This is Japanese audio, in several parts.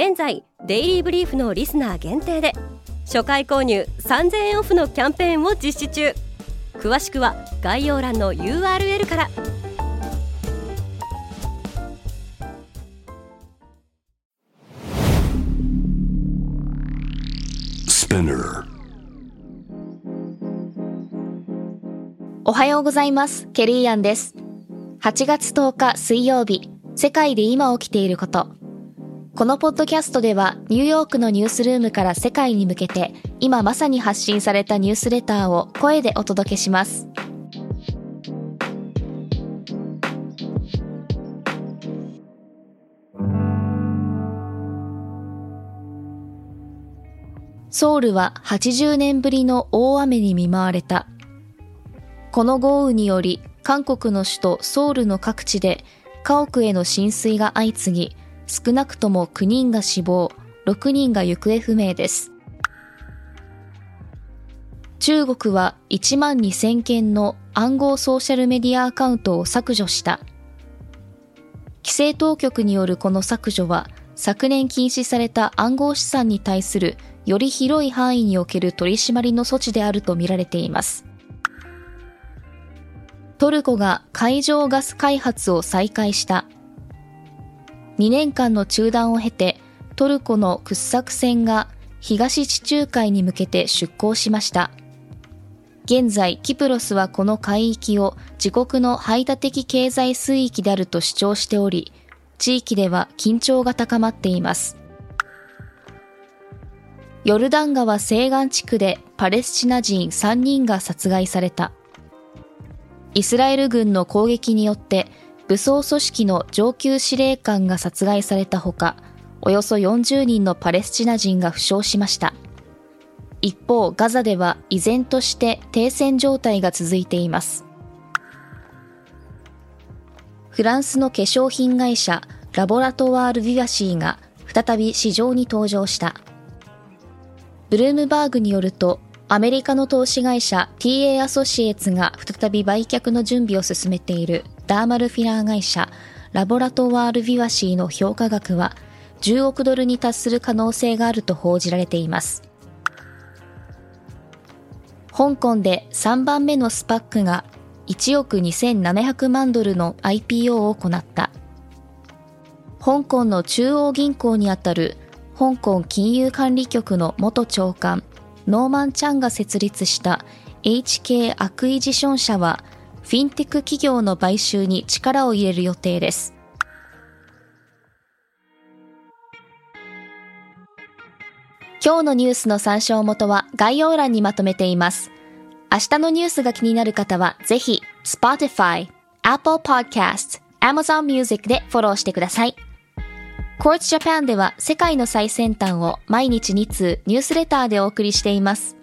現在デイリーブリーフのリスナー限定で初回購入3000円オフのキャンペーンを実施中。詳しくは概要欄の URL から。おはようございます。ケリーアンです。8月10日水曜日世界で今起きていることこのポッドキャストではニューヨークのニュースルームから世界に向けて今まさに発信されたニュースレターを声でお届けします。ソウルは80年ぶりの大雨に見舞われた。この豪雨により韓国の首都ソウルの各地で家屋への浸水が相次ぎ、少なくとも9人が死亡、6人が行方不明です。中国は1万2000件の暗号ソーシャルメディアアカウントを削除した。規制当局によるこの削除は、昨年禁止された暗号資産に対するより広い範囲における取り締まりの措置であるとみられています。トルコが海上ガス開発を再開した。2年間の中断を経て、トルコの掘削船が東地中海に向けて出港しました。現在、キプロスはこの海域を自国の排他的経済水域であると主張しており、地域では緊張が高まっています。ヨルダン川西岸地区でパレスチナ人3人が殺害された。イスラエル軍の攻撃によって武装組織の上級司令官が殺害されたほか、およそ40人のパレスチナ人が負傷しました。一方、ガザでは依然として停戦状態が続いています。フランスの化粧品会社ラボラトワール・ビワシーが再び市場に登場した。ブルームバーグによると、アメリカの投資会社 TA アソシエツが再び売却の準備を進めているダーマルフィラー会社ラボラトワール・ビワシーの評価額は10億ドルに達する可能性があると報じられています。香港で3番目のスパックが1億2700万ドルの IPO を行った。香港の中央銀行にあたる香港金融管理局の元長官ノーマン・チャンが設立した HK アクイジション社はフィンテック企業の買収に力を入れる予定です。今日のニュースの参照元は概要欄にまとめています。明日のニュースが気になる方はぜひ Spotify、Apple Podcast、Amazon Music でフォローしてください。Quartz Japan では世界の最先端を毎日2通ニュースレターでお送りしています。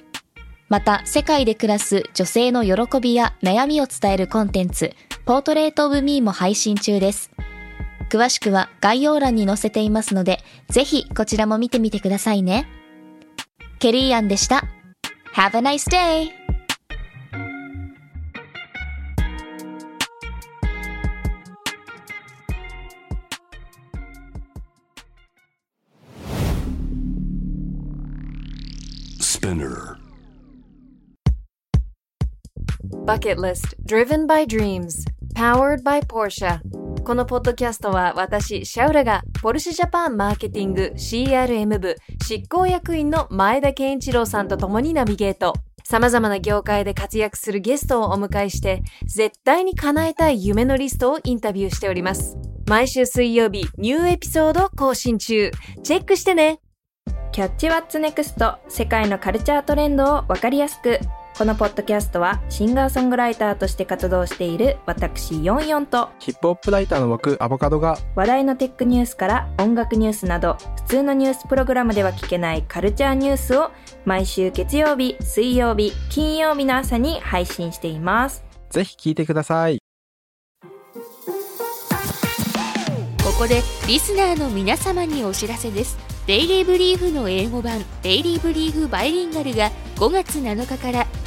また、世界で暮らす女性の喜びや悩みを伝えるコンテンツ、ポートレートオブミーも配信中です。詳しくは概要欄に載せていますので、ぜひこちらも見てみてくださいね。ケリーアンでした。Have a nice day! Spinner Bucket List Driven by Dreams Powered by Porsche このポッドキャストは私、シャウラがポルシェジャパンマーケティング CRM 部執行役員の前田健一郎さんと共にナビゲート。様々な業界で活躍するゲストをお迎えして、絶対に叶えたい夢のリストをインタビューしております。毎週水曜日、ニューエピソード更新中。チェックしてねキャッチワッツネクスト世界のカルチャートレンドをわかりやすくこのポッドキャストはシンガーソングライターとして活動している私ヨンヨンとヒップホップライターの僕アボカドが話題のテックニュースから音楽ニュースなど普通のニュースプログラムでは聞けないカルチャーニュースを毎週月曜日、水曜日、金曜日の朝に配信しています。ぜひ聞いてくださいここでリスナーの皆様にお知らせですデイリーブリーフの英語版デイリーブリーフバイリンガルが5月7日から